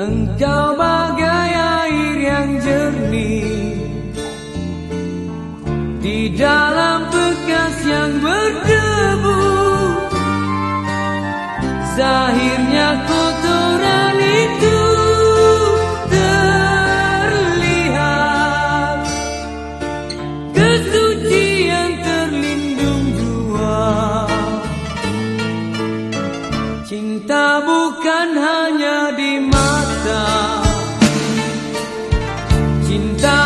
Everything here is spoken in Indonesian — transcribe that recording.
Engkau bagai air yang jernih. Di dalam bekas yang berdebu Zahirnya kotoran cinta.